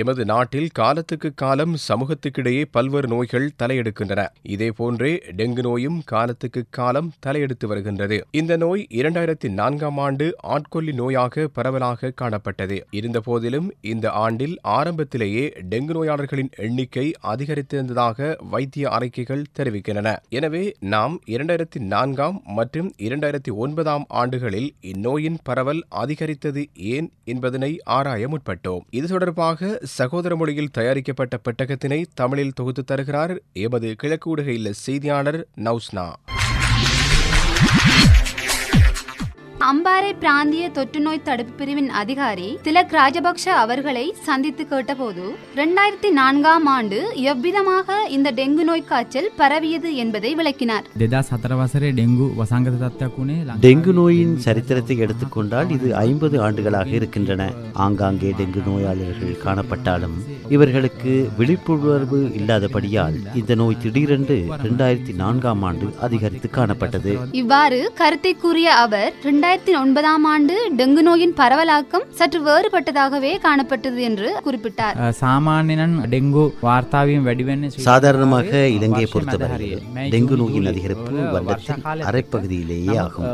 எமது நாட்டில் காலத்துக்கு காலம் சமூகத்துக்கிடையே பல்வேறு நோய்கள் தலையெடுக்கின்றன. இதேபோன்றே டெங்கு நோயும் காலத்துக்கு காலம் தலையெடுத்து வருகின்றது. இந்த நோய் இரண்டாயிரத்தி நான்காம் ஆண்டு ஆட்கொல்லி நோயாக பரவலாக காணப்பட்டது. இருந்தபோதிலும் இந்த ஆண்டில் ஆரம்பத்திலேயே டெங்கு நோயாளர்களின் எண்ணிக்கை அதிகரித்திருந்ததாக வைத்திய அறிக்கைகள் தெரிவிக்கின்றன. எனவே நாம் இரண்டாயிரத்தி நான்காம் மற்றும் இரண்டாயிரத்தி ஒன்பதாம் ஆண்டுகளில் இந்நோயின் பரவல் அதிகரித்தது ஏன் என்பதனை ஆராய முற்பட்டோம். இது தொடர்பாக சகோதர மொழியில் தயாரிக்கப்பட்ட பெட்டகத்தினை தமிழில் தொகுத்து தருகிறார் எமது கிழக்கு ஊடக இல்ல செய்தியாளர் நௌஸ்னா. அம்பாறை பிராந்திய தொற்று நோய் தடுப்பு பிரிவின் அதிகாரி திலக் ராஜபக்ஷ அவர்களை சந்தித்து கேட்டபோது இரண்டாயிரத்தி நான்காம் ஆண்டு எவ்விதமாக இந்த டெங்கு நோய் காய்ச்சல் பரவியது என்பதை விளக்கினார். டெங்கு நோயின் சரித்திரத்தை எடுத்துக்கொண்டால் இது ஐம்பது ஆண்டுகளாக இருக்கின்றன. ஆங்காங்கே டெங்கு நோயாளர்கள் காணப்பட்டாலும் இவர்களுக்கு விழிப்புணர்வு இல்லாதபடியால் இந்த நோய் திடீரென்று இரண்டாயிரத்தி நான்காம் ஆண்டு அதிகரித்து காணப்பட்டது. இவ்வாறு கருத்தை கூறிய அவர் இரண்டாயிரத்தி இரண்டாயிரத்தி ஒன்பதாம் ஆண்டு டெங்கு நோயின் பரவலாக்கம் சற்று வேறுபட்டதாகவே காணப்பட்டது என்று குறிப்பிட்டார். சாமானியன் டெங்கு வார்த்தாவியும் வடிவெண்ண சாதாரணமாக இலங்கையை பொறுத்தவரை டெங்கு நோயின் அதிகரிப்பு வருடத்தின் அரைப்பகுதியிலேயே ஆகும்.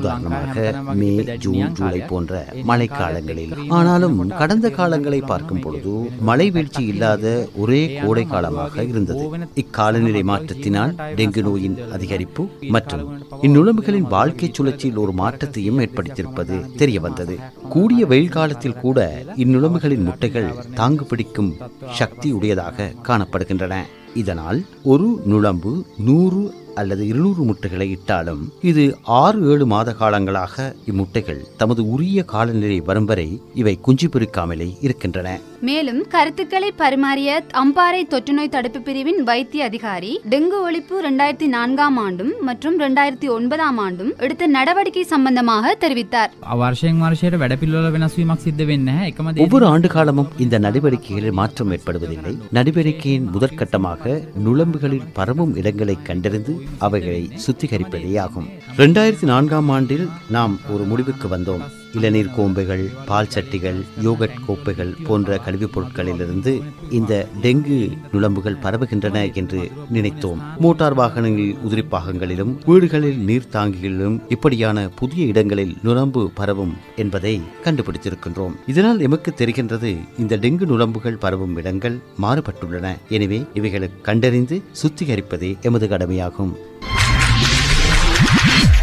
உதாரணமாக மே ஜூன் ஜூலை போன்ற மழைக்காலங்களில். ஆனாலும் கடந்த காலங்களை பார்க்கும் பொழுது மழை வீழ்ச்சி இல்லாத ஒரே கோடை காலமாக இருந்தது. இக்காலநிலை மாற்றத்தினால் டெங்கு நோயின் அதிகரிப்பு மற்றும் இந்நுழம்புகளின் வாழ்க்கை சுழற்சியில் ஒரு மாற்றத்தையும் ஏற்படுத்தியிருப்பது தெரியவந்தது. கூடிய வெயில் காலத்தில் கூட இந்நுழம்புகளின் முட்டைகள் தாங்கு பிடிக்கும் சக்தி உடையதாக காணப்படுகின்றன. இதனால் ஒரு நுழம்பு நூறு அல்லது இருநூறு முட்டைகளை இட்டாலும் இது ஆறு ஏழு மாத காலங்களாக இம்முட்டைகள் தமது உரிய காலநிலை வரும் வரை இவை குஞ்சு பெருக்காமலே இருக்கின்றன. மேலும் கருத்துக்களை பரிமாறிய அம்பாறை தொற்றுநோய் தடுப்பு பிரிவின் வைத்திய அதிகாரி டெங்கு ஒழிப்பு இரண்டாயிரத்தி நான்காம் ஆண்டும் மற்றும் இரண்டாயிரத்தி ஒன்பதாம் ஆண்டும் எடுத்த நடவடிக்கை சம்பந்தமாக தெரிவித்தார். ஒவ்வொரு ஆண்டு காலமும் இந்த நடவடிக்கைகளில் மாற்றம் ஏற்படுவதில்லை. நடவடிக்கையின் முதற்கட்டமாக நுழம்புகளில் பரவும் இடங்களை கண்டறிந்து அவைகளை சுத்திகரிப்பதே ஆகும் ரெண்டாயிரத்தி நான்காம் ஆண்டில் நாம் ஒரு முடிவுக்கு வந்தோம். இளநீர் கோம்பைகள் பால் சட்டிகள் யோகட் கோப்பைகள் போன்ற கழிவுப் பொருட்களிலிருந்து இந்த டெங்கு நுழம்புகள் பரவுகின்றன என்று நினைத்தோம். மோட்டார் வாகனங்களில் உதிரிப்பாகங்களிலும் வீடுகளில் நீர்த்தாங்கிகளிலும் இப்படியான புதிய இடங்களில் நுழம்பு பரவும் என்பதை கண்டுபிடித்திருக்கின்றோம். இதனால் எமக்கு தெரிகின்றது இந்த டெங்கு நுழம்புகள் பரவும் இடங்கள் மாறுபட்டுள்ளன. எனவே இவைகளை கண்டறிந்து சுத்திகரிப்பதே எமது கடமையாகும். Yeah.